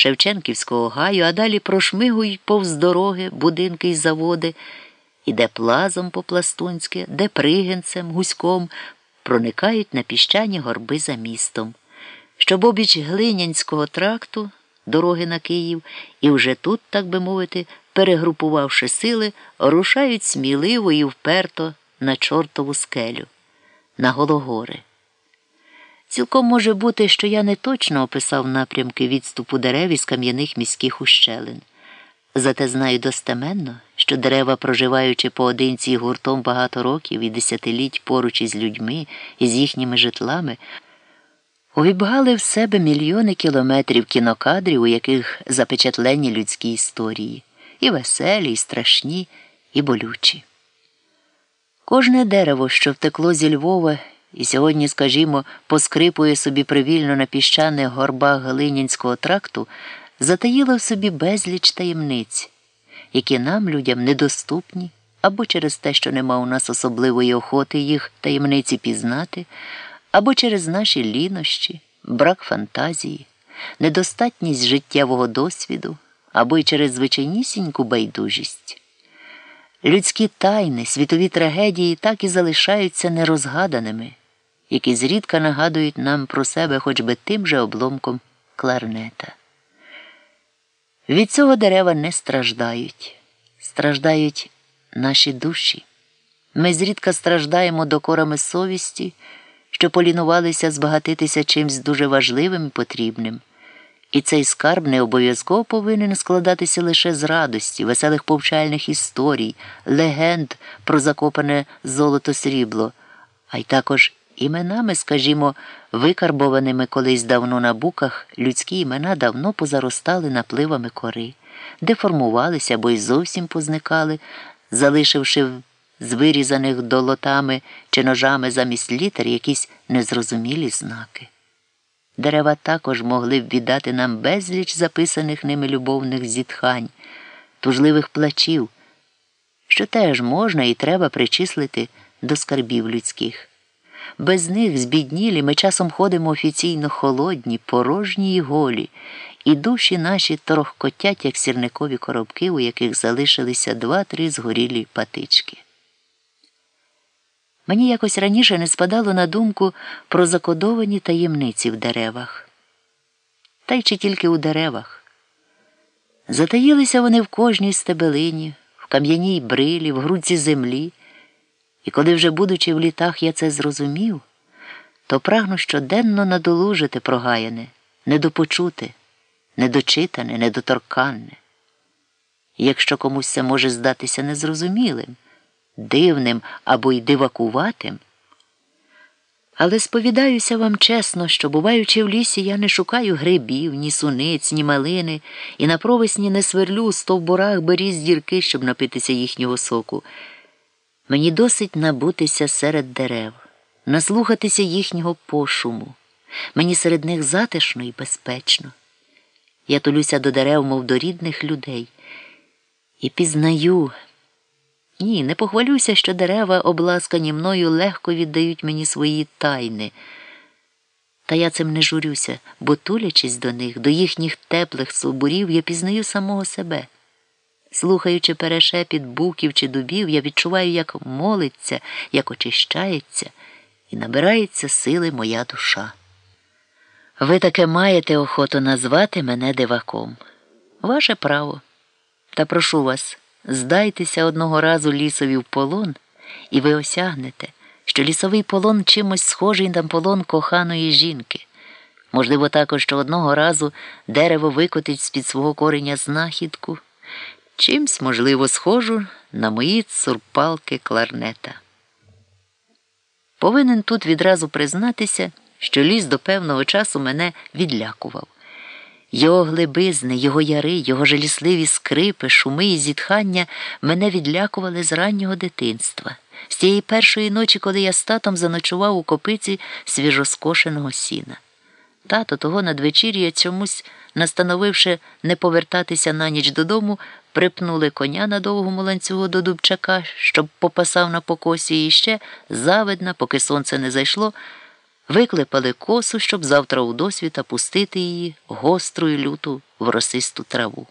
Шевченківського гаю, а далі прошмигують повз дороги, будинки й заводи, іде плазом по пластунськи, де пригинцем, гуськом проникають на піщані горби за містом, щоб обіч Глинянського тракту, дороги на Київ, і вже тут, так би мовити, перегрупувавши сили, рушають сміливо і вперто на чортову скелю, на Гологори. Цілком може бути, що я не точно описав напрямки відступу дерев із кам'яних міських ущелин. Зате знаю достеменно, що дерева, проживаючи поодинці гуртом багато років і десятиліть поруч із людьми і з їхніми житлами, увібгали в себе мільйони кілометрів кінокадрів, у яких запечатлені людські історії, і веселі, і страшні, і болючі. Кожне дерево, що втекло зі Львова, і сьогодні, скажімо, поскрипує собі привільно на піщаних горбах Галинінського тракту, затаїло в собі безліч таємниць, які нам, людям, недоступні, або через те, що нема у нас особливої охоти їх таємниці пізнати, або через наші лінощі, брак фантазії, недостатність життєвого досвіду, або й через звичайнісіньку байдужість. Людські тайни, світові трагедії так і залишаються нерозгаданими, які зрідка нагадують нам про себе хоч би тим же обломком кларнета. Від цього дерева не страждають, страждають наші душі. Ми зрідка страждаємо докорами совісті, що полінувалися збагатитися чимсь дуже важливим і потрібним. І цей скарб не обов'язково повинен складатися лише з радості, веселих повчальних історій, легенд про закопане золото срібло, а й також іменами, скажімо, викарбованими колись давно на буках, людські імена давно позаростали напливами кори, деформувалися або й зовсім позникали, залишивши з вирізаних долотами чи ножами замість літер якісь незрозумілі знаки. Дерева також могли б віддати нам безліч записаних ними любовних зітхань, тужливих плачів, що теж можна і треба причислити до скарбів людських. Без них, збіднілі, ми часом ходимо офіційно холодні, порожні й голі, і душі наші торохкотять, як сірникові коробки, у яких залишилися два-три згорілі патички. Мені якось раніше не спадало на думку про закодовані таємниці в деревах. Та й чи тільки у деревах. Затаїлися вони в кожній стебелині, в кам'яній брилі, в грудці землі, і коли вже, будучи в літах, я це зрозумів, то прагну щоденно надолужити прогаяне, недопочути, недочитане, недоторканне. Якщо комусь це може здатися незрозумілим дивним або й дивакуватим. Але сповідаюся вам чесно, що, буваючи в лісі, я не шукаю грибів, ні суниць, ні малини, і на провесні не сверлю стовбурах беріз дірки, щоб напитися їхнього соку. Мені досить набутися серед дерев, наслухатися їхнього пошуму. Мені серед них затишно і безпечно. Я тулюся до дерев, мов до рідних людей, і пізнаю. Ні, не похвалюся, що дерева, обласкані мною, легко віддають мені свої тайни. Та я цим не журюся, бо, тулячись до них, до їхніх теплих свобурів, я пізнаю самого себе. Слухаючи перешепіт буків чи дубів, я відчуваю, як молиться, як очищається і набирається сили моя душа. Ви таке маєте охоту назвати мене диваком. Ваше право. Та прошу вас. Здайтеся одного разу лісові в полон, і ви осягнете, що лісовий полон чимось схожий на полон коханої жінки. Можливо, також, що одного разу дерево викотить з під свого кореня знахідку, чимсь, можливо, схожу на мої цурпалки кларнета. Повинен тут відразу признатися, що ліс до певного часу мене відлякував. Його глибизни, його яри, його жалісливі скрипи, шуми і зітхання мене відлякували з раннього дитинства, з тієї першої ночі, коли я з татом заночував у копиці свіжоскошеного сіна. Тато того надвечір'я чомусь, настановивши не повертатися на ніч додому, припнули коня на довгому ланцюгу до дубчака, щоб попасав на покосі і ще завидна, поки сонце не зайшло Виклепали косу, щоб завтра у досвіта пустити її гостру і люту в росисту траву.